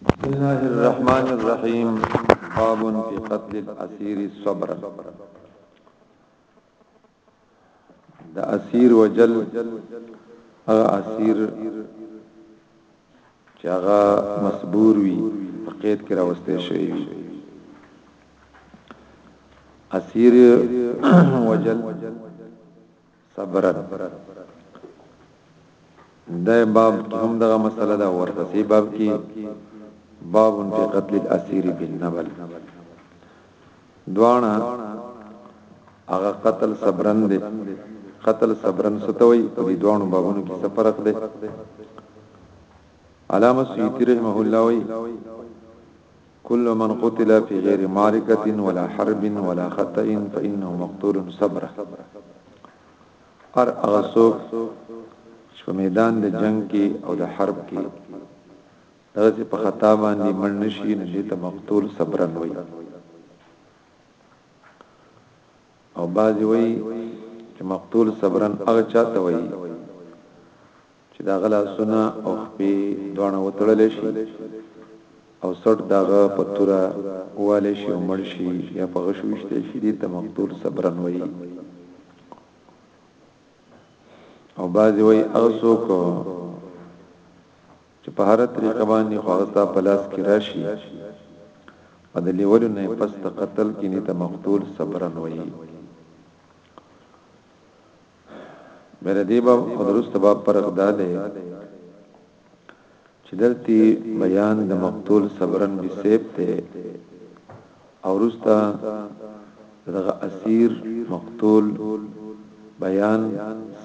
بسم الله الرحمن الرحیم باب فی قتل الاسیر صبر د اسیر وجل هغه اسیر چې هغه مسبور وي په قید کې راوستي شي اسیر وجل صبرت دا باب هم دغه مسله ده ورپسې باب کې باب فی قتل الاسیر بالنبل دوانا هغه قتل صبرن دی قتل صبرن ستوي په دې دوانو بابونو کې څه فرق دی علامه سیوطی رحمه الله وی کل من قتل فی غیر معرکة ولا حرب ولا خطأ فانه مقتول صبرا هر هغه څوک چې په میدان د جنگ کې او د حرب کې دغه چې په خطا باندې مړ نشي نو دې ته مقتول صبرن وي او بعضی وي چې مقتول صبرن هغه چاته وي چې د هغه لاسونه او خپې دواړه وتړل شي او سټ د هغه په توره ووالې شي او مړ شي یا په غش وشته شي دې ته مقتول صبرن وایي او بعضی وای هغه څوک چې په هر طریقه باندې خواغستا په لاس کې راشي په د لیولو نه پس ته قتل کې نه ته مقتول صبرن وایي مېره دی باب او درست باب فرق دا دی چې دلته بیان د مقتول صبرن بسیب ته او رستا دغه اسیر مقتول بیان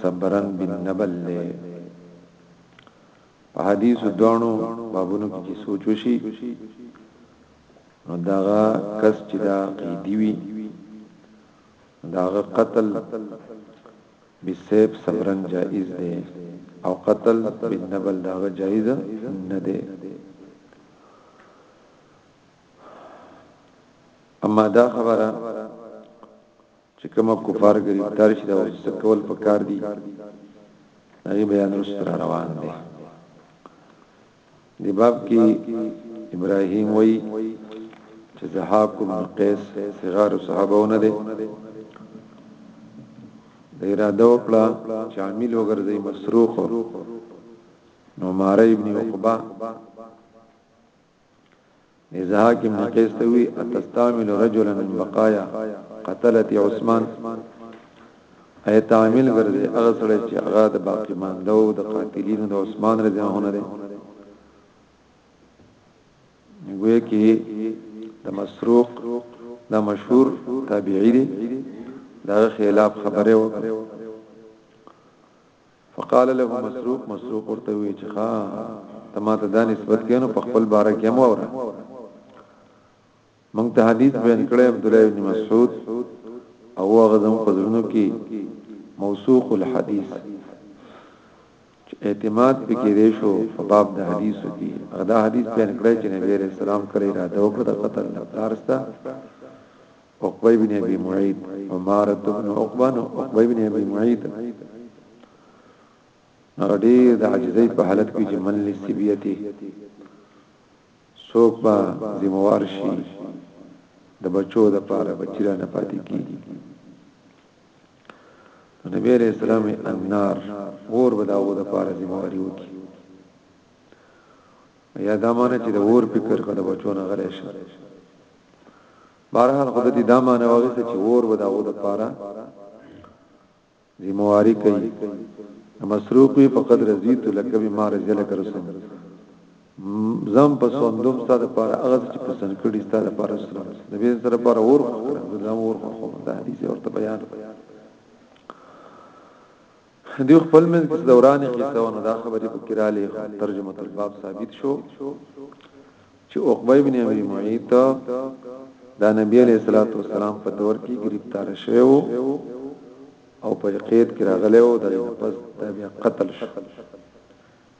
صبرن بن نبل له په حدیث دوانو بابونو کې چې سوچ وشي نو دغه کس چې دا قیدی وي داغه قتل بسیف صبرن جائز دی او قتل بن نبل داغه جائز نه دی اما دا خبره چې کوم کفار غریب تر شي دا څه کول پکار دي هغه بیان رسره روان دي دی باب کې ابراهيم وای چې د حاکم قیس صغار صحابهونه دي د اراده وکړه چې عامل وګرځي مسروق نو ماره ابن عقبه اذا حاکم بن قیس ته وی اتستعمل رجلا من بقایا قتلت عثمان اي تعامل ګرځي هغه سره چې هغه د باقی ماندو د قاتلینو د عثمان رضی الله عنه دی وی کې د مسروق د مشهور تابعی دی دا خلاف خبره وکړه فقال له مسروق مسروق ورته وی چې ها ته ما ته دا نسبت کینو په خپل باره کې مو اوره مونږ ته حدیث بیان کړی عبد الله بن مسعود او هغه زمو په زړونو کې موثوق الحديث اعتماد پکې دی شو په باب د حدیثو کې دا حدیث بیان کړی چې نبی رسول الله کړی را دوه د قتل لپاره عقبه بن ابي معيط عماره بن عقبه نو عقبه بن ابي معيط هغه ډیر د عجزۍ په حالت کې چې من لسبیته څوک به ذمہوار شي د بچو د پاره بچیرا نه پاتې کیږي نبی علیہ السلام النار اور به داو د پاره ذمہواری وکي یا دا معنی چې د اور فکر کړه بچو نه غلې شي بهرحال خود دې دا معنی واغسته چې اور به داغو د پاره ذمہواری کوي مصروف وي په قدر زیت لکه به مار جل کر سم زم په سوندوم ستاسو لپاره هغه چې پسند کړی ستاسو لپاره سره نبی سره لپاره اور زم اور خو دا حدیث ورته بیان دوی خپل منځ کې دوران قصه ونه دا خبرې په کراله ترجمه الباب ثابت شو چې عقبه ابن ابي معيط دا نبی عليه الصلاه والسلام په دور کې گرفتار شوی وو او په قید کې راغلی وو د پس د بیا قتل شو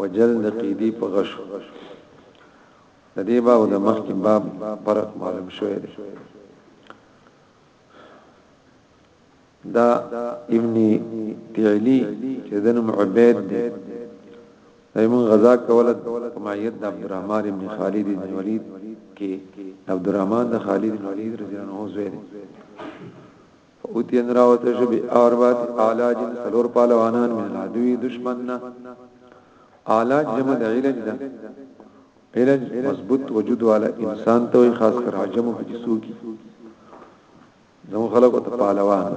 وجل د قیدی په غشو د دې باب د مخکې باب فرق معلوم شوی دی دا ابن تعلی چې د نوم عبید دی ایمن غزا کوله کمایت د عبدالرحمن ابن خالد بن ولید کې عبدالرحمن د خالد بن ولید رضی الله عنه زوی دی فوتین راوته شبی اوربات علاج سلور پالوانان من العدوی دشمن نه علاج جمع د علاج ده علاج مضبوط وجود والا انسان ته وي خاص کر عجم په جسو کې زمو خلکو ته پالوان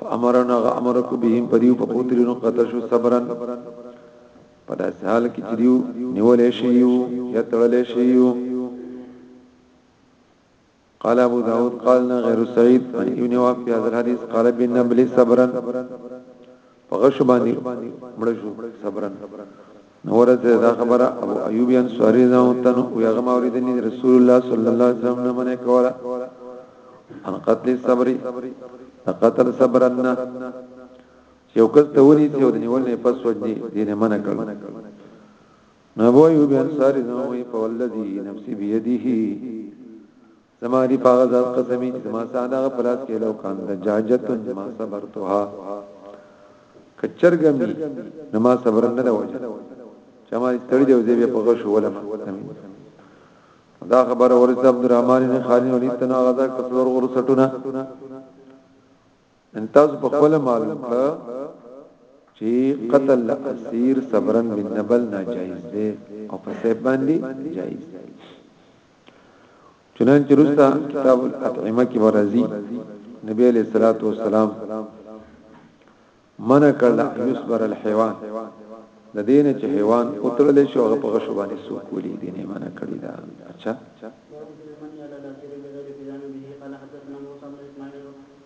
فامرنا امرک بهم پریو په پوترینو قتل شو صبرن په داسې حال کې چې دیو نیولې شي یو یا تړلې شي یو قال ابو داود قالنا غير سعيد عن ابن وهب في هذا الحديث قال بن نبل صبرا فغش باندې مړ شو صبرا نورت دا خبره ابو ایوب انصاری نه وتن او هغه موریدنی رسول الله صلی الله علیه وسلم نه منه کوله ان قتل صبر قتل صبرنا یو کس ته ونی چې ودنی ولنه پس وجنی دینه منه کړ نبو یو بیا انصاری زموی په ولذی نفسی بیدیه زماری پاغ ذات قسمی چې ما ساده پلاس کې لو کان د جاجت ما صبرتها کچرګم نه ما صبر نه دا وجه چې ما تړي دی وزې په غشو ولا دا خبر ورته عبدالرحمن بن خالد ولید تنا غزا کسور غرسټونه ان تاسو په خپل معلوم کړه چې قتل اسیر صبرن بن نبل ناجایز دی او په سبب باندې جایز دی چنانچه رستا کتاب الاطعمه کې ورزي نبی علیہ الصلوۃ والسلام منع کړل یصبر الحيوان د دین چې حیوان اوترل شي هغه په غشو باندې سوکولي دي نه منع کړی دا اچھا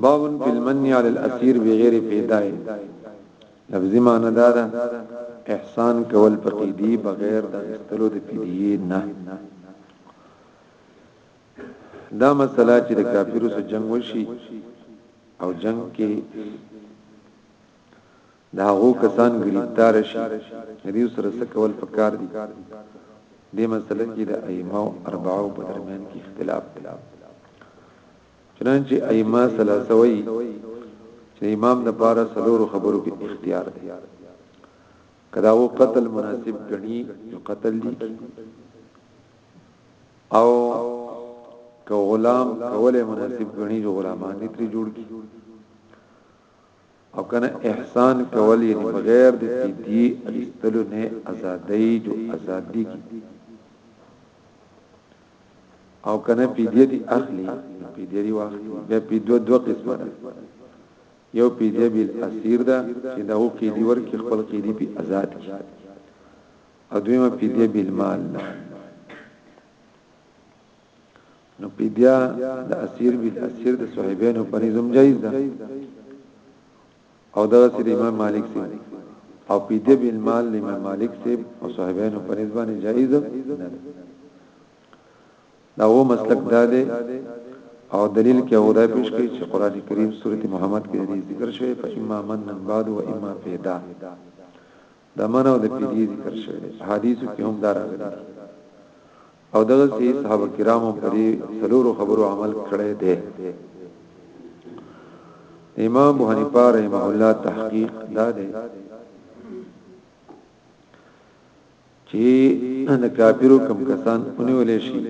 باب فی المن علی الاسیر بغیر فداء لفظی معنی دا ده احسان کول په قیدی بغیر د استلو د فدیه نه دا مسله چې د کافرو سره جنگ وشي او جنگ کې دا هغه کسان گرفتار شي دې سره څه کول پکار دي دې مسله کې د ائمه او اربعو په درمیان کې اختلاف دی چنانچه ائمه ثلاثه وایي چې د امام لپاره څلور خبرو کې اختیار دی کدا و قتل مناسب غني نو قتل دي او که غلام کوله مناسب غني جو غلامان دې تری جوړ کی او کنه احسان کول یعنی بغیر د فدیه اخیستلو نه ازادۍ جو ازادی کی او کنه فدیه دی اخلی فدیه دی واخلی بیا فدیه دو قسمه ده یو فدیه بیل اسیر ده چې دا هو قیدی ورکی خپل قیدی پی آزاد کی او دویمه فدیه بیل مال ده نو په بیا د اسیر بیل اسیر د صاحبینو په نظم جایز ده او دا چې د امام مالک سي او په دې بیل مال د امام مالک سي او صاحبینو په نظم باندې جایز ده دا و مسلک دا ده او دلیل کې او دا پیش کوي چې قران کریم سورته محمد کې دې ذکر شوی په امام من بعد او امام پیدا د من او د پیدی ذکر شوی دی حدیثو کې هم دا راغلی دی او دغه سي صحابه کرامو په دې سلورو خبرو عمل کړی دی امام ابو حنیفه رحمه الله تحقیق دا دی چې د کافرو کم کسان اونول شي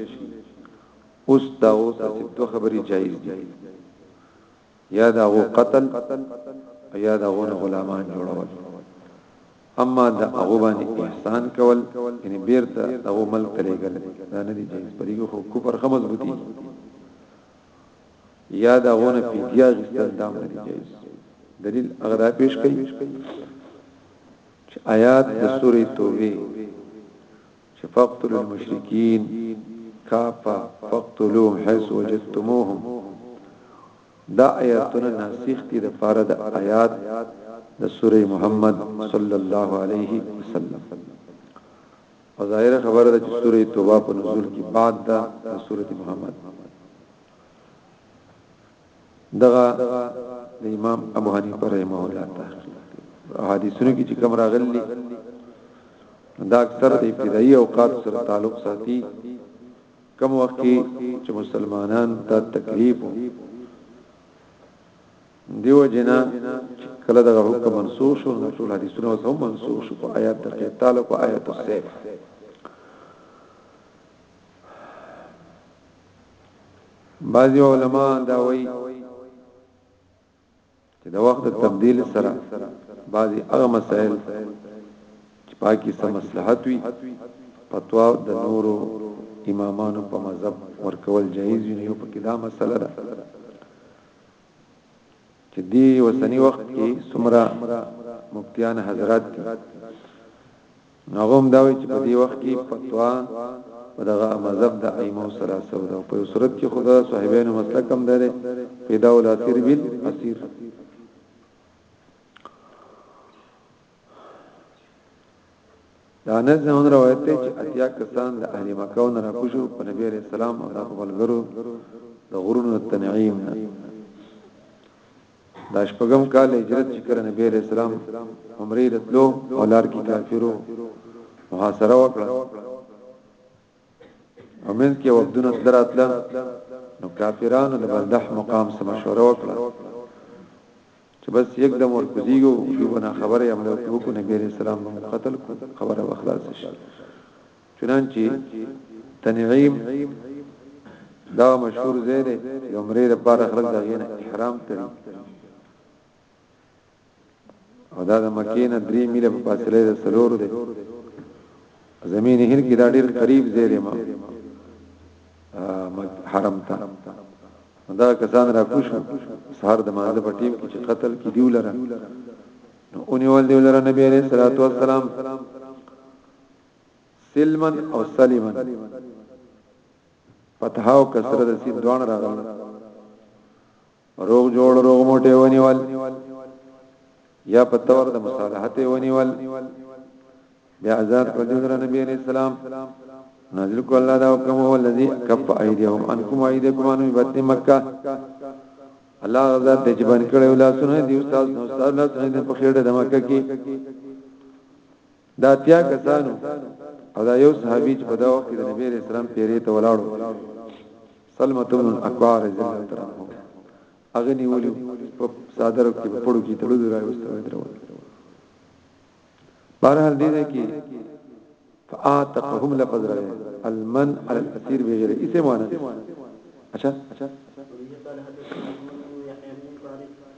اوس دا اوس چې دوه خبري جایز دي یا د هغو قتل یا د هغو غلامان جوړول اما د هغه باندې احسان کول یعنی بیرته هغه ملک تلګل دا نه دي جایز پرې خو کو پر خمس بوتي یا د هغه نه پیډیا غستل دا نه دي جایز دلیل اغرا پیش کړي چې آیات د سورې توبه چې فقتلوا المشرکین کافا فقتلوهم حيث وجدتموهم دا آیاتونه ناسخ دي د پاره د آیات د سوره محمد صلی الله علیه وسلم او ظاهر خبره ده چې سوره توبه په نزول کې بعد ده سوره محمد دغه د امام ابو حنیفه رحمه الله تحقیق حدیثونو کې چې کوم راغلي دا اکثر د ابتدایي اوقات سره تعلق ساتي کم وخت کې چې مسلمانان ته تکلیف دیو جنا کله دا حکم منسوخ شو نو ټول حدیثونه وسو منسوخ شو په آیات د قتال او په آیات السیف بعضی علما دا وایي چې د وخت تبديل سره بعضی هغه مسائل چې پاکي سم مصلحت وي فتوا د نورو امامانو په مذهب ورکول جایز وي یو په کدا مسله ده چې دی وسنی وخت کې سمرا مفتیان حضرات نو هغه هم دا وایي چې په دې وخت کې فتوا په دغه مذهب د ائمه ثلاثه ده په یو صورت کې خدا صاحبانو مسلک هم ده پیدا ول اسیر بل اسیر دا انس نه روایت دی چې اتیا کسان د اهل مکه نه راکوشو په نبی عليه السلام او د خپلګرو د غرونو تنعیم نه دا شپږم کال هجرت چې کړه نبی عليه السلام عمره رتلو او لار کې کافرو محاصره وکړه امن کې وبدونه دراتله نو کافرانو د بلدح مقام سره مشوره وکړه چې بس یک دم ورکوزیږو په بنا خبره عمل وکړو نبی عليه السلام قتل خبره وخلاص شي چنانچه تنعیم دا مشهور ځای دی د عمرې لپاره خلک د غین احرام تړي او دا د مکې نه 3 میله په فاصله ده سلور دی زمین هیر کې دا ډیر قریب ځای دی ما حرم ته دا کسان را کوش سهار د مانزه په ټیم کې چې قتل کې دیو لره نو اونیول دیو لره نبی عليه الصلاه والسلام سلمن او سلمن فتحه او کسره د سین دوان راغلی روغ جوړ روغ موټه ونیول یا په تور د مصالحت ونیول بیا آزاد کړ جوړ نبی علیہ السلام نازل کو الله دا حکم هو الذی کف ایدیهم انکم ایدکم ان بت مکه الله غزا ته جبن کړه ولا سن دی استاد نو استاد لا سن په خېړه د مکه کې دا اتیا کسانو او دا یو صحابي چې په دا وخت کې د نبی رسول الله پیری ته ولاړو سلمۃ بن الاکوع رضی الله تعالی عنہ هغه نیولیو په صادرو کې په پړو کې تړو درای وستوي درو بهرحال دې ده کې فآتقهم لفظ راغی المن على الاسير بغیر اسم وانا اچھا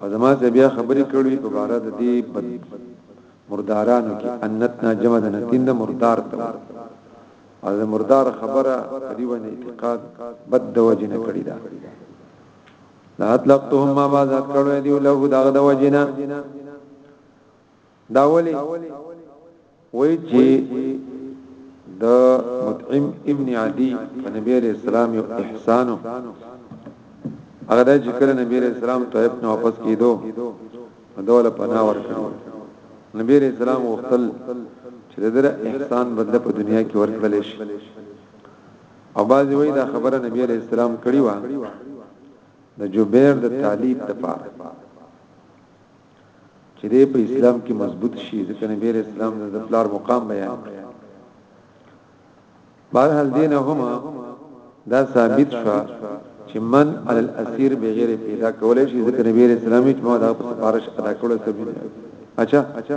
او زما ته بیا خبرې کړوي په باره د دې بد مردارانو کې انتنا جمع د نتین د مردار ته او د مردار خبره قریبا اعتقاد بد د وجنه کړی دا لا اطلقتهم ما بعد کړو دی له دا د وجنه دا ولی وای چې د مطعم ابن عدی په نبی علیہ السلام یو احسانو هغه د ذکر نبی علیہ السلام طیب نه واپس کیدو دوله پناه ورکړو نبی علیہ السلام وختل چې دغه احسان بدله په دنیا کې ورکړل شي او باز وی دا خبره نبی علیہ السلام کړی و د جبیر د تعلیب د پاره چې دې په اسلام کې مضبوط شي ځکه نبی رسول اسلام د پلار مقام بیان کړ بهر حال دین هم دا ثابت شو چې من علی الاسیر بغیر پیدا کولای شي ځکه نبی رسول اسلام چې ما دا سفارش ادا کړو سبب اچھا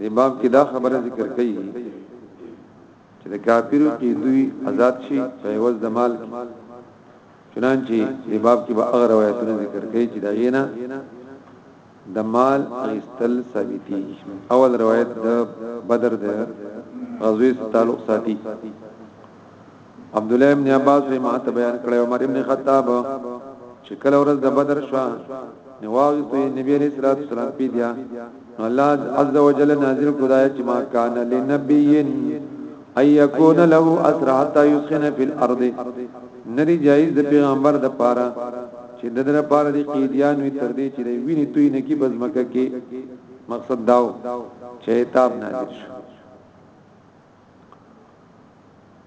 د باب کې دا خبره ذکر کړي چې د کافرو کې دوی آزاد شي په عوض د مال کې چنانچه د باب کې به هغه روایتونه ذکر کړي چې دا غینا د مال اغستل ثابتي اول روایت د بدر د غزوه تعلق ساتي عبد الله ابن عباس به ما ته بیان کړی عمر ابن خطاب چې کله ورځ د بدر شو نو واغستې نبی عليه الصلاه والسلام پی دیا نو الله عز وجل نازل خدای چې ما کان لنبی ان یکون له اسرع حتا یسخن فی الارض نری جایز د پیغمبر د پاره چې د در پاره دی قیدیان وی تر دې چې ویني توی نه کی بزمکه کې مقصد داو چې تاب نازل شو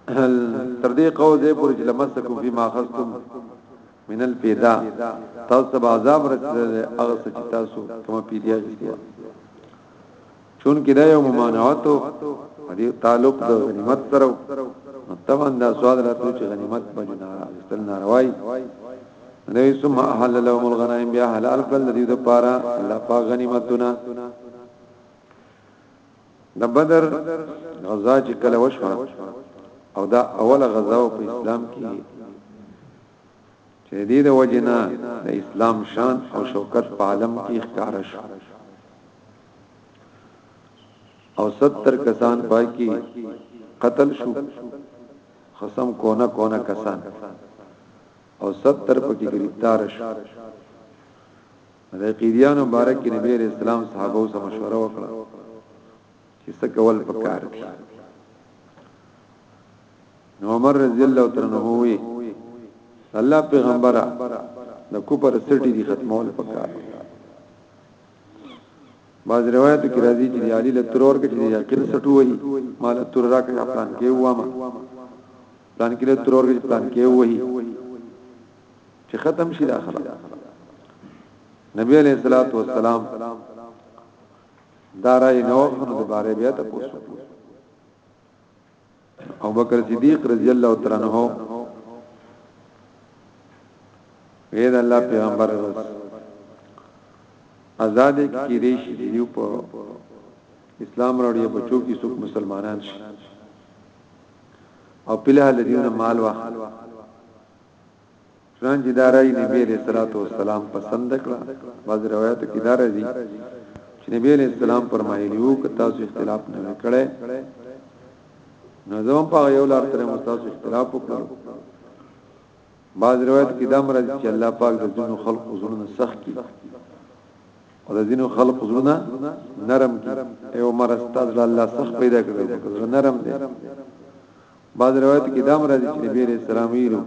تر دې قول دې پورې چې لمسکم فی ما خستم من الفیدا تاسو ته عذاب رسیدل هغه څه چې تاسو کوم پیډیا غوښتل چون کې دا یو ممانعت او دې تعلق د غنیمت سره طبعا دا سوال راته چې غنیمت باندې نه استل ناروای نو ثم احل لهم الغنائم بیا حلال کړل دې د پاره الله پاک غنیمتونه د بدر غزا چې کله وشوه او دا اوله غزا په اسلام کې چې دې د وجنا د اسلام شان او شوکت په عالم کې ښکار شو او 70 کسان پای کې قتل شو خصم کونه کونه کسان او 70 پکې گرفتار شو د عقیدیانو باره کې نبی علیہ السلام صحابه سره مشوره وکړه چې څه کول پکار دي نو عمر رضی الله تعالی عنہ وی الله پیغمبره د کوپر سټی دی ختمول پکار دي باز روایت کې راځي چې علی له ترور کې چې عقید سټو وای مال تر را کې پلان کې وامه پلان کې له ترور کې پلان کې وای چې ختم شي دا خبره نبی علیہ الصلوۃ والسلام دارای نو خنو د باره بیا ته پوسو او بکر صدیق رضی الله تعالی عنہ وید الله پیغمبر آزاد کی ریش دیو په اسلام راوړي بچو کی څوک مسلمانان شي او په لحاظ دیونه مال واخلي چنانچه دا رأی نبی علیہ الصلوۃ والسلام پسند کړه بعض روایتو کې دا راځي چې نبی علیہ السلام فرمایلی وو که تاسو اختلاف نه وکړي نو زموږ په یو لار تر مستاسو اختلاف وکړو بعض روایت کې دا مرز چې الله پاک د ځینو خلق زړونه سخت کی او د ځینو خلق زړونه نرم کی ایو مرز تاسو الله سخت پیدا کړو زړه نرم دی بعض روایت کې دام راځي چې نبی عليه السلام ویلو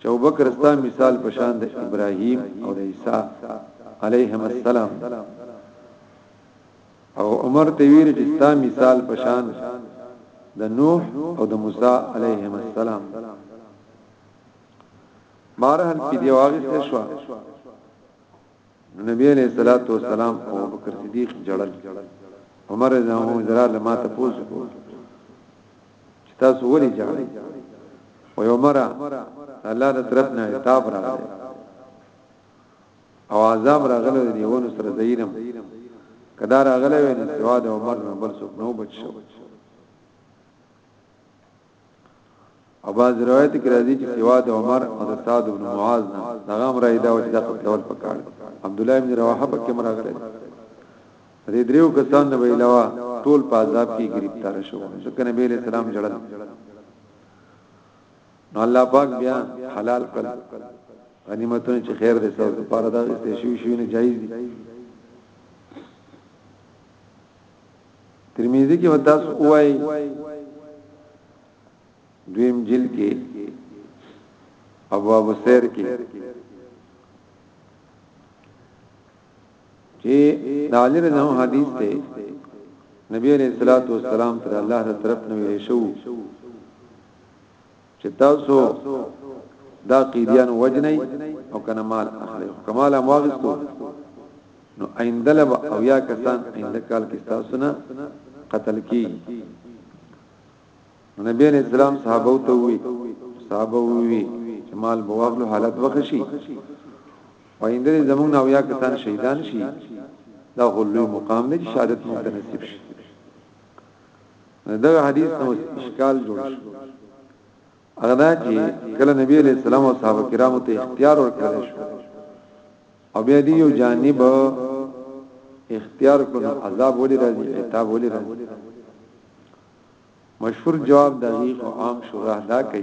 چې ابوبکر ستا مثال په شان د ابراهيم او د عيسى عليهم السلام او عمر ته ویل چې ستا مثال په شان د نوح او د موسی عليهم السلام مارهل کې دی واغسته شو نو نبی علیہ الصلوۃ والسلام او ابوبکر صدیق جړل عمر رضی الله عنه جرا لما ته پوس کو چې تاسو ولې جړل او عمر الله د طرف نه عتاب راغی او عذاب راغله دی ونه سره زینم کدا راغله وین سوا د عمر نو بل څوک نو بچو او باز روایت کې راځي چې سوا د عمر او د سعد بن معاذ نه هغه امر ایدا او چې دا قتلول پکار عبد الله بن رواحه په کې مراغله دې دریو کسان نه ویلاوه ټول په عذاب کې گرفتار شو ځکه نبی له سلام جړل نو الله پاک بیا حلال کړ غنیمتونه چې خیر دې سره لپاره دا استشوي شوی نه جایز دي ترمذی کې وتاس وای دویم جل کې ابواب سیر کې چې دالی رضی حدیث ته نبی علیہ الصلوۃ والسلام تر الله تعالی طرف نو شو چې تاسو دا قیدیان وجنئ او کنه مال اخلي کمال هم واغستو نو آینده لب او یا کسان آینده کال کې تاسو نه قتل کی نبی علیہ السلام صحابه ته وی صحابه وی چې مال بواغلو حالت وخشي آینده زمونږ او یا کسان شهیدان شي دا غلو مقام نه شهادت متناسب شي دا حدیث نو اشکال جوړ شو هغه دا چې کله نبی علیہ السلام او صحابه کرامو ته اختیار ورکړل شو او بیا دی یو جانب اختیار کړو عذاب ولې راځي عتاب ولې راځي مشهور جواب دقیق او عام شورا دا کوي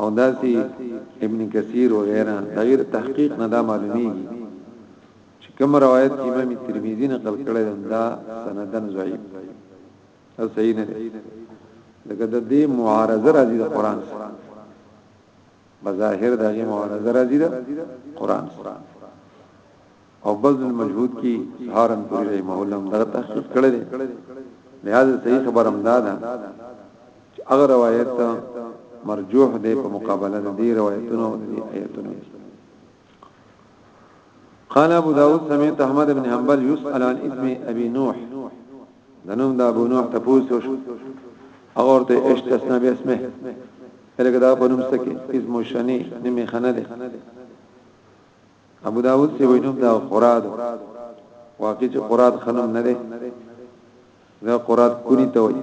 او داسي ابن کثير وغيره دغير تحقيق نه دا معلوميږي چي کوم روايت چي امام ترمذي نقل کړی دی دا سندن ضعيف دی او صحيح نه دی لکه د دې معارضه راځي د قران سره بظاهر دغه معارضه راځي د قران سره او بذل المجهود کی سهارن پوری رحمه الله هم دغه تحقیق کړی دی لہذا صحیح خبر هم دا ده چې هغه روایت مرجوح دی په مقابله د دې روایتونو او د دې آیتونو قال ابو داود سمعت احمد بن حنبل يسأل عن اسم ابي نوح دنوم دا ابو نوح تفوس وش اغور ته اشتسنا باسمه الګدا په نوم سکه اسمو شنی نمی خنه ده ابو داود سی وینم دا قراد واقع چې قراد خنم نه دی دا قراد کوری ته وي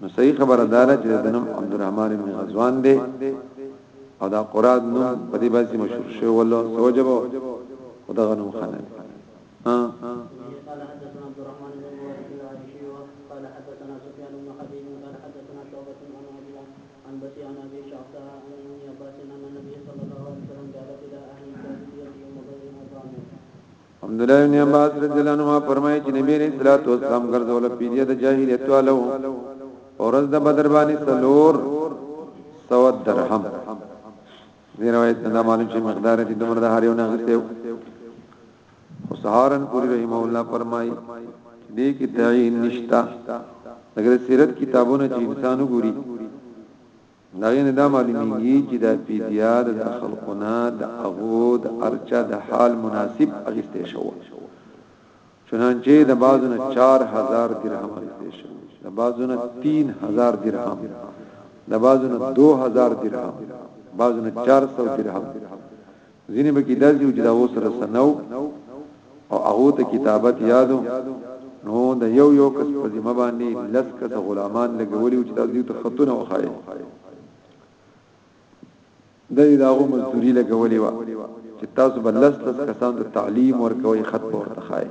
نو صحیح خبره دار چې د نوم عبدالرحمن بن غزوان دی او دا قراد نو په دې باندې مشهور شو ولله سوجبو خدا غنو خنه ها عن بتي عن ابي شعثاء عن ابن عباس ان النبي صلى الله عليه وسلم جعل فداء اهل الجاهليه عبد الله بن عباس رضی الله عنهما فرمایي چې نبی رسول الله صلی الله علیه وسلم ګرځول پیډیا د جاهلیت والو اورز د بدر باندې سلور سو درهم دی روایت نه معلوم چې مقدار دې دمر د هر یو نه غسیو خو سهارن پوری رحمه الله فرمای دې کې تعین نشتا اگر سیرت کتابونه چې انسان وګوري دا نه دا معلومیږي چې دا پیډیا د خلقونه د اغو د ارچا د حال مناسب اغسته شو چنانچه د بازونه 4000 درهم اغسته شو د بازونه 3000 درهم د بازونه 2000 درهم بازونه 400 درهم ځینې به کې داسې و چې دا و سره سنو او هغه ته کتابت یادو نو د یو یو کس په ذمہ باندې لس کس غلامان لګولي چې تاسو ته خطونه وخایي د دې داغو مزدوري لګولي وا چې تاسو بل لس لس کسان ته تعلیم ورکوي خط ورته خایي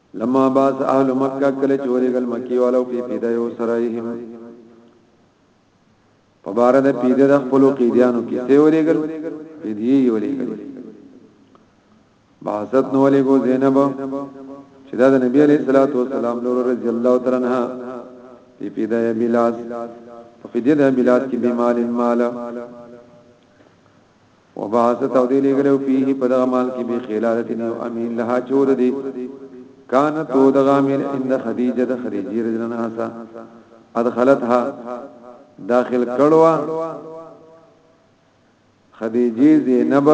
لما باز اهل مکه کله چوري ګل مکی والو په پیدا یو سرایهم په بار د پیدا د خپل قیدیانو کې سیوري ګل پیدی یو لګل باسط نو لګو زینب چې دا د نبی علیہ الصلوۃ والسلام نور رضی الله تعالی عنها په پیدا یې بلاس په پیدا د بلاس کې بیمال مال وبعث تودی لګلو فيه په دغه مال کې به خلالت نیو امین لها چور دی کان تو دغه امیر عند خدیجه د خدیجه رضی الله عنها ادخلتها داخل کړوا خدیجه زینب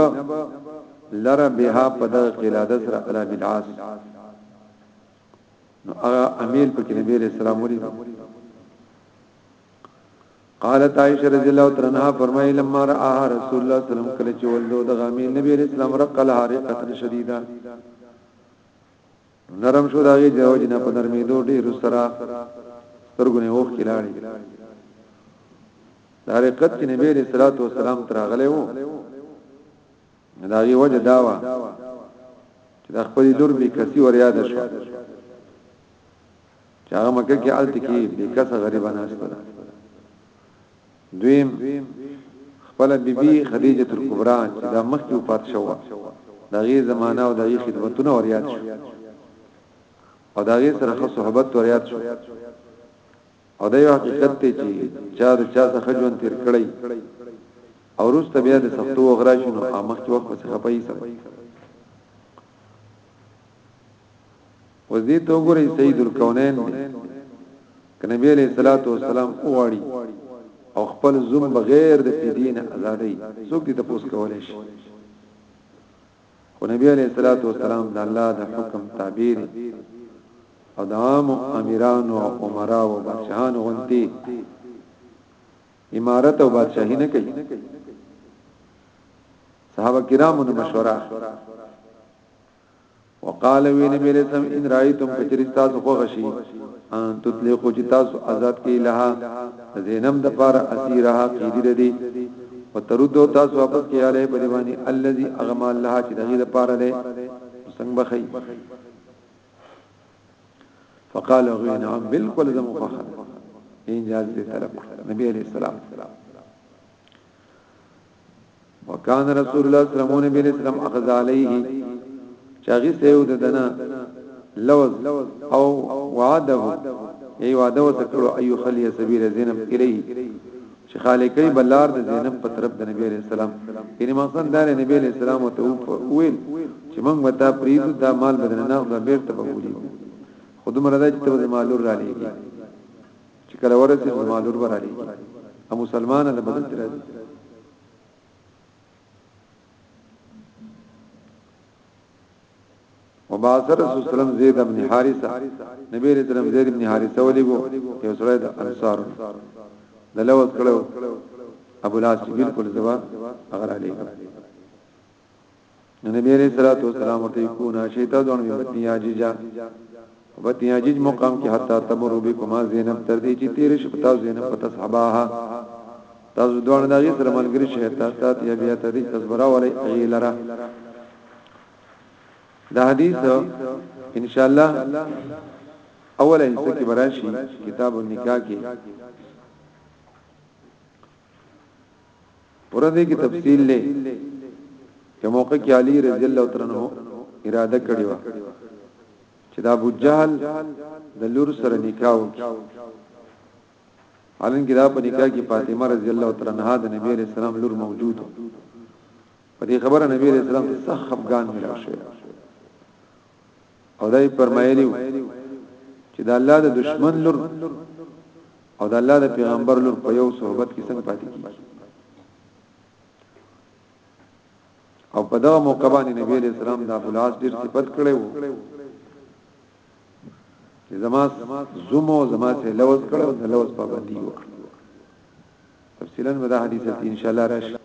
لره بها په دغه قلاده سره علا بالعاص نو هغه امیر په کې نبی رسول الله قالت عائشه رضی الله تعالی عنها فرمایي لما را رسول الله صلی الله علیه وسلم کله چې ولدو د غامې نبی رسول الله رقل حرقه شدیده نرم شو داغي جو جنا په نرمې دو ډېر سره سترګونه اوخ کلاړي طریقت چې نبی رسول الله صلی الله علیه وسلم تراغله وو داغي وجه داوا چې د خپل لور به کسي ور یاد شو چې هغه مکه کې الته کې بې کسه غریبانه نشته دویم خپل بیبي خدیجه الکبرى چې دا مخکې وفات شو دا غي زمانہ او دا غي خدمتونه اوریاد شو او دا غي سره صحبت اوریاد شو او دا یو حقیقت دی چې چا د چا څخه ژوند تیر کړی او روسته بیا د سختو غراشونو امخ کې وخت څخه پېښه اوس دې ته وګورئ سید الکونین دی که نبی علیہ الصلوۃ والسلام اوغاړي او خپل زوم بغیر د دین ازادي څوک دې تاسو کولای شي خو نبی علیہ الصلوۃ والسلام د الله د حکم تابع دی او د عام امیرانو او عمرا او بادشاہانو غونتی امارت او بادشاہی نه کوي صحابه کرامو مشوره وقال وی نبی علیہ السلام ان رایتم کچری تاسو خوغشی ان تطلقو چې تاسو آزاد کې لها زینم د پار اسیرها قیدی ردی وتردو تاسو واپس کې علی بریوانی الذي اغما الله چې دغه د پار ده څنګه بخی فقال غوی نعم بالکل زم فخر انجاز دې طلب نبی علیہ السلام وکان رسول الله صلی الله علیه وسلم اخذ علیه چاغي سیو ددنه لوز او وعده ای وعده وتکړو ایو خلی سبیل زینب الیه چې خالقې بلار د زینب په طرف د نبی علیہ السلام یعنی مقصد دا دی نبی علیہ السلام ته ویل چې موږ وتا پریدو دا مال بدنه نه بیرته بولی خود مردا چې ته مال را لېږي چې کله ورسې زما لور به را لېږي او مسلمانه ده بدل تر دې وبعث رسول سلام زید ابن حارثه نبی رسول سلام زید ابن حارثه ولېګو یو سره د انصار دلوت کړو ابو لاس بالکل زبا اگر علی نبی علیہ الصلوۃ والسلام ورته کو نه شي ته ځون بتنی عاججا بتنی عاجج مقام کې حتا تمر بكما زینب تر دې چې تیر شپ تاسو زینب پتا صحابه تاسو دوه نه یې سره ملګری شي تاسو ته یې بیا ته دې تصبره ولې ایلره دا حدیث ان شاء الله اوله حصہ کې براشي کتاب النکاح کې پورا دې کې تفصیل لې چې موقع کې علي رضی الله تعالی عنہ اراده کړې و چې دا ابو جهل د لور سره نکاح وکړي حالان کې دا په نکاح کې فاطمه رضی الله تعالی عنها د نبی عليه السلام لور موجود په دې خبره نبی عليه السلام ته سخت خفقان ملو شو او دای فرمایلی چې د الله د دشمن لور او د الله د پیغمبر لور په یو صحبت کې څنګه پاتې کیږي او په دغه موقع باندې نبی علیہ السلام د ابو العاص ډیر صفت کړو چې زما زمو زما ته لوز کړو د لوز پابندي وکړ تفصیلا به دا حدیث ان شاء الله راشي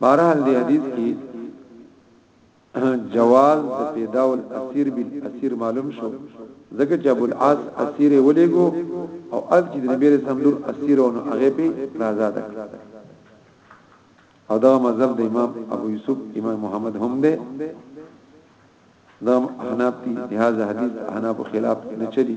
بهرحال دی حدیث کې جواز د پیدا ول اسیر بل اسیر معلوم شو ځکه چې ابو العاص اسیر ولېګو او ال چې د نبی رسول الله لور اسیر او هغه په آزاد او دا مذهب د امام ابو یوسف امام محمد هم ده دا حناف دي لہذا حدیث حناف خلاف نه چلی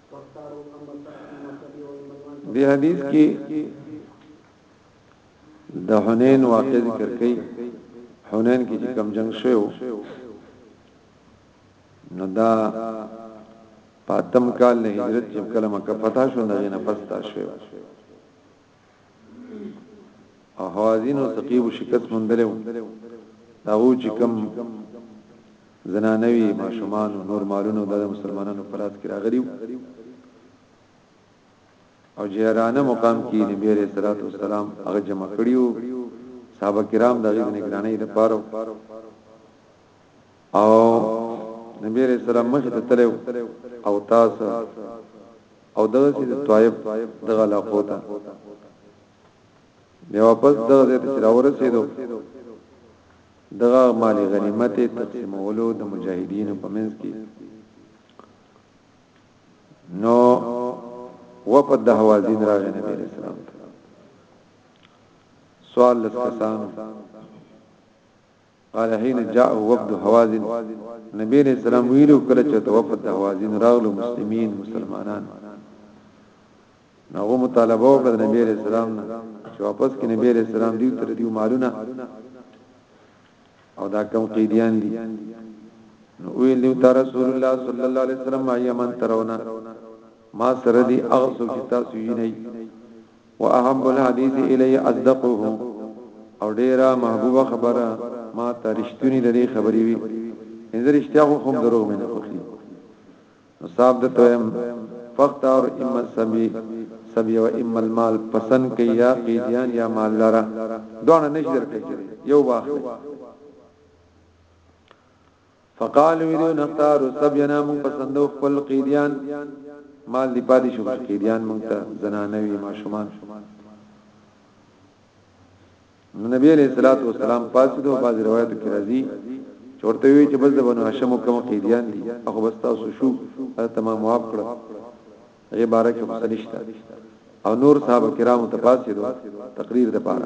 دی حدیث کې د حنین واقع ذکر کړي حنین کې چې کم جنگ شوو نو دا پاتم کال نه هجرت چې کله مکه فتح شو نه نه پستا شوو او حوازین او ثقیب شکست مندلو دا و چې کم زنانوي ماشومان او نور مالونه د مسلمانانو په لاس کې راغلي او جهرانه مقام کې نبی عليه الصلاه والسلام هغه جمع کړیو صحابه کرام دغه نگرانی لپاره او نبی عليه السلام مخ ته تلو او تاسو او دغه چې طائف دغه لا قوتا دی واپس دغه دې چې راورسېدو دغه مال غنیمت تقسیمولو د مجاهدینو په منځ کې نو وفد د حوازین راغی نبی عليه السلام سوال لسکسان قال حين جاءه وفد هوازن نبی علیہ السلام ویلو کله چې ته وفد هوازن راغلو مسلمین مسلمانان نو مطالبه وکړه نبی علیہ السلام نه چې واپس کې نبی علیہ السلام دیو تر دیو مالونه او دا کوم قیدیان دي نو ویل دی تر رسول الله صلی الله علیه وسلم ایمن ترونا ما سره دی اغسو کی تاسو یی نه واحب الحديث الي اصدقه او ډیره محبوب خبره ما ته رښتونی د دې خبرې وي ان رښتیا خو هم دروغ مې نه خوخي صاحب د تویم فقط اور اما سبي سبي او اما المال پسند کوي یا قیدیان یا مال لرا دوه نشدر کوي یو واخلي فقال ویلو نختار سبینا مون پسندو خپل قیدیان مال دی پاتې شو قیدیان مونږ ته زنانوي ماشومان نبی علیہ الصلوۃ والسلام پاتې دوه باز روایت کې راځي چورته وی چې بس د بنو هاشم کوم قیدیان دي هغه بس تاسو شو تمام معاف کړ غي بارک په سنشتہ او نور صاحب کرام ته پاسې دو تقریر د پاره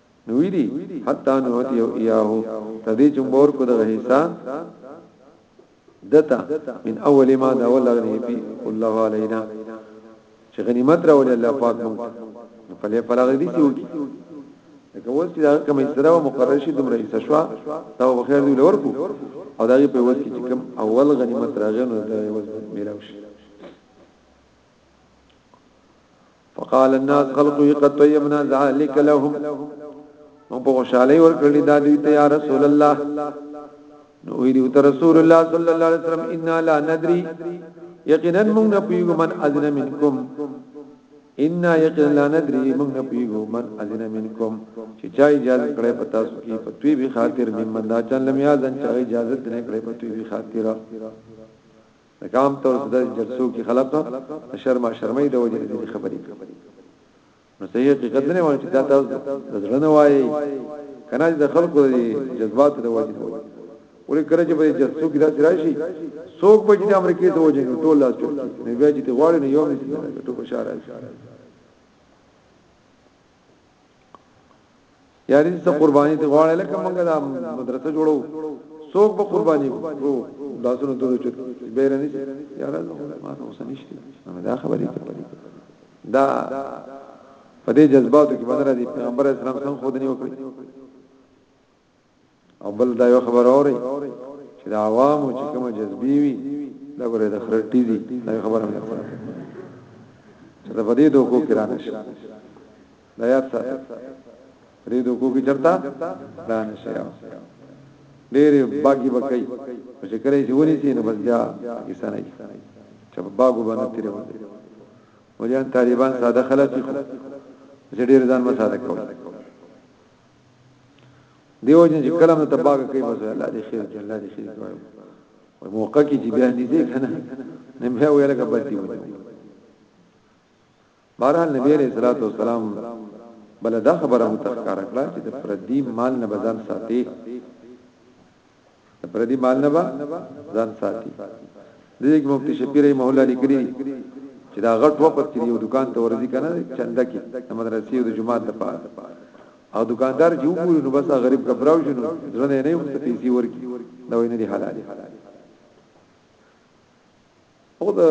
نو وی دي حتا نعتی او ایاهو تدې جمهور کو دغه حصہ دتا من اول ما دا ولا غنیتی الله علینا چې غنیمت راول الله پاک مونږ په لې پلاغ دي چې وږي لکه اوس چې دا کوم سره مقرر شي دومره حصہ شو دا به خیر دی لور کو او دا په وس کې کوم اول غنیمت راغی نو دا وس میراو شي فقال الناس خلقوا قد طيبنا ذلك لهم مو په خوشالۍ ورکړی دا دوی ته یا رسول الله نو وی دی ته رسول الله صلی الله علیه وسلم ان لا ندری یقینا موږ نه پیګو من اذن منکم ان یقینا لا ندری موږ نه پیګو من اذن منکم چې چا اجازه کړې پتا سو کی په توی به خاطر ممن دا چل لم یاذن چا اجازه نه کړې په توی به خاطر د ګام تور په داسې جلسو کې خلک د شرما شرمۍ د وجې دې خبرې کوي نو صحیح حقیقت نه وایي چې دا تاسو د زړه نه وایي کنه د خلکو د جذباتو د وجې نه وایي ولې کله چې په جلسو کې داسې راشي څوک به چې د امریکای د وجې نو ټول لاس ټول نه بیا چې غواړي نو یو نه ټول بشاره یاري ته قرباني ته غواړي لکه موږ دا مدرسه جوړو څوک به قرباني وکړو دا سره ته چې بیر نه شي یاره ما ته اوس نشته نو دا خبرې دا په دې جذباتو کې بدره دي پیغمبر اسلام څنګه خود نه وکړي او بل دا یو خبر اوري چې د عوامو چې کوم جذبي وي دا ګوره د خرټي دي دا خبره مې خبره چې دا بده دوکو کې را نشي دا یاد ساتي دې دوکو کې چرتا را نشي ډېر باقي بکای چې کله چې ونی سي نو بس بیا پاکستان ای چې په باغو باندې تیرې وځي وجان طالبان ساده خلک چې ډېر ځان مساده کوي دیو جن چې کلم ته باغ کوي بس الله دې خیر کې الله دې خیر کې وایو او موقع کې چې بیا نږدې کنه نه بیا ویل کا بد دی ونه بهرحال نبی عليه الصلاه والسلام بل دا خبره متخکار کړه چې د پردي مال نه بازار ساتي پردي مال نه با ځان ساتي د دې مفتی شفیع رحم الله لیکلی چې دا غټ وخت چې یو دکان ته ورځي کنه چنده کې د مدرسې او د جمعات د پاره او دکاندار چې وګوري نو بس غریب غبراو شنو ځنه نه یو څه پیسې ورکی دا ویني دی حلال او دا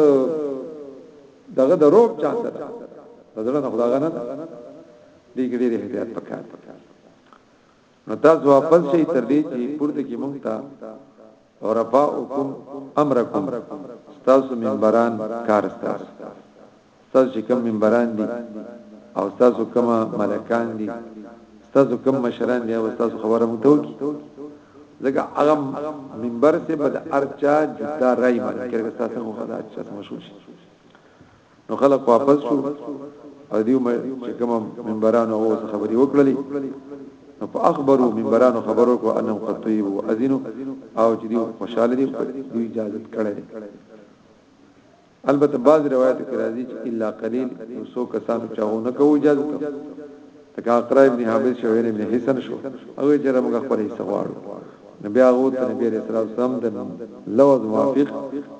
دغه دروب چانته ده ځړه نه خدای غنه دې کې ډېر احتیاط پکار پکار نو تاسو واپس شئ تر دې چې پورته کې مونږ ته ورفاؤکم امرکم تاسو منبران کار تاسو تاسو چې کوم منبران دي او تاسو کوم ملکان دي تاسو کوم مشران دي او تاسو خبره مونږ ته وکړي ځکه هغه منبر سے بد ارچا جدا رائے باندې کړه تاسو خو دا چې مشهور شي نو خلک واپس شو او دیو مې چې کوم منبرانو او خبري وکړلې نو په اخبارو منبرانو خبرو کو انم قطیب او اذینو او چې دیو خوشاله دي دوی اجازه کړي البته بعض روایت کې راځي چې الا قليل یو څو کسانو چاغو نه کوو اجازه لکه اقرا ابن حابس شعير ابن حسن شو هغه چې رب موږ خپل حصہ غواړو نبي هغه ته نبی عليه الصلاه والسلام د لوز موافق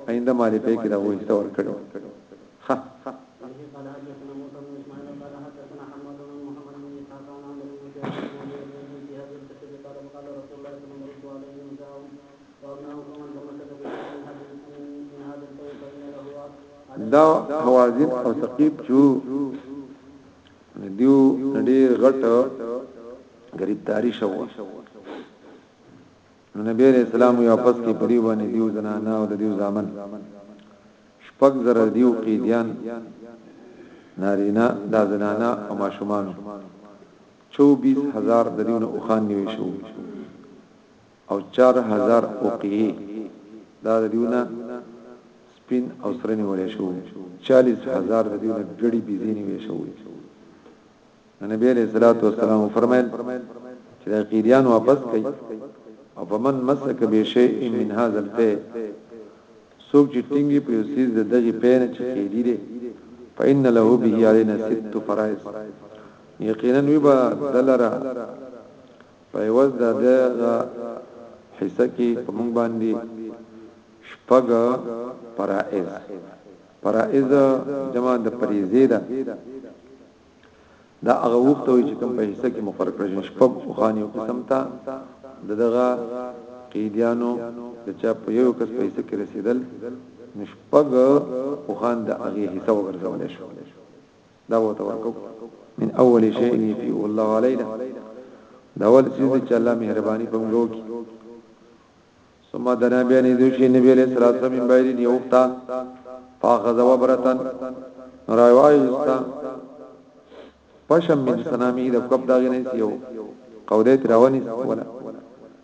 آینده مالې په کې دا وې څور کړو ها دا حوازن او ثقيب جو نو دیو ډیر غټ غریبداری شو نو نبی علیہ السلام یو پس کې پری باندې دیو زنانه او دیو زامن شپږ زره دیو قیدیان نارینا دا زنانه او ماشومان 24000 د دیو نه اوخان نیوي شو او چار هزار اوقیه دا د دیونه سپین او سره نیولې شو 40 هزار د دیونه ګړي بيزي نیولې شو نبی علیہ الصلوۃ والسلام فرمایل چې د قیدیان واپس کړي او فمن مسک بشیء من هذا الفی سوق چې ټینګي په سیز د دغه پین چې قیدی دي فإن له به علينا ست فرائض یقینا وبا دلرا په عوض د دغه حصه کې په موږ باندې شپږ فرائض فرائض جمع د فریضه ده دا هغه وخت وي چې کوم په حصہ کې مقرر کړی شي شپږ خوخاني او قسم ته دغه قیدیانو د چا په یو کس په حصہ کې رسیدل نشپګ خوخان د هغه حصہ وګرځول شو دا وو ته ورکو من اول شيء يفي والله علينا دا ول چې چې الله مهرباني په موږ وکي ثم دنا بیا نه دوی نبی علیہ الصلوۃ والسلام من بیر یوفتا فاخذ وبرتن روای استا پشم من سنامی د کب داغه نه سیو قولیت رواني ولا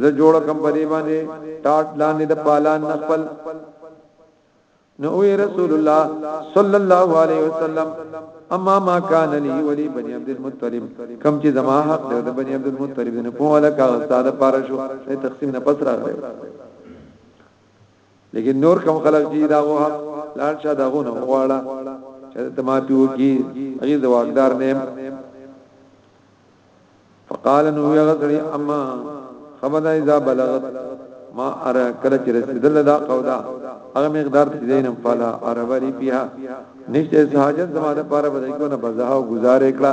زه جوړ کم په دې باندې ټاټ لاندې د پالان خپل نو وی رسول الله صلی الله علیه وسلم اما ما کان لی ولی بنی عبد المطلب کم چې زما حق دی د بنی عبد المطلب نه په ولا کا استاد پاره شو ته تقسیم نه پس راغلی لیکن نور کم خلق چې دا وه لاړ شه دا غو نه غواړه چې ته ما پیو کی هغه د واقدار نه فقال نو هغه سړي اما خبدا اذا بلغت ما ارى کله چې رسیدل دا قودا هغه مقدار چې دینم فلا عرب لي فيها نشته ساجت زما د پاره بدای کو نه بزها او گزار کړه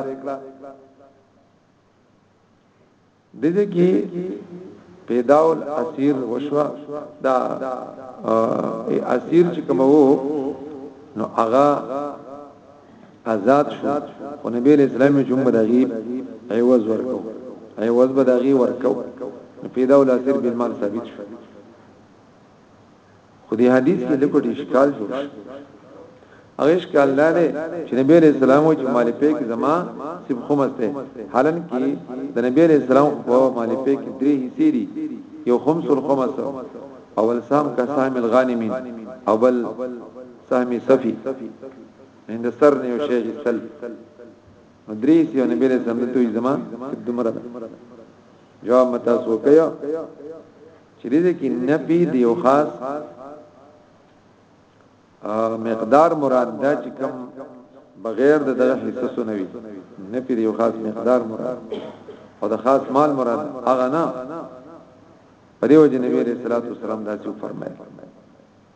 دغه کې پیداول اسیر وشوا دا اسیر چې کومو نو هغه آزاد شو او نبی علیہ السلام چې موږ دغه عوض ورکو عوض به دغه ورکو پیدا ول اثر بن مال ثابت شو خو دې حدیث کې لکه اشکال جوړ هغه اشکال نه دی چې نبی علیہ السلام او مال پیک زما سب خمسته حالن کې د نبی علیہ السلام او مال پیک درې حصے دي یو خمس الخمس اول سام کا سام الغانمین اول سامي صفي هند سر نه یو شی غسل نو درې سی او نبی رسول الله دوی زما دمره جواب متا سو کیا چې دې کې نبی دی یو خاص مقدار مراد دا چې کم بغیر د دغه حصہ سنوي نه پیر یو خاص مقدار مراد او د خاص مال مراد هغه نه په دیو جنبی رسول الله صلی الله علیه وسلم دا څه فرمایي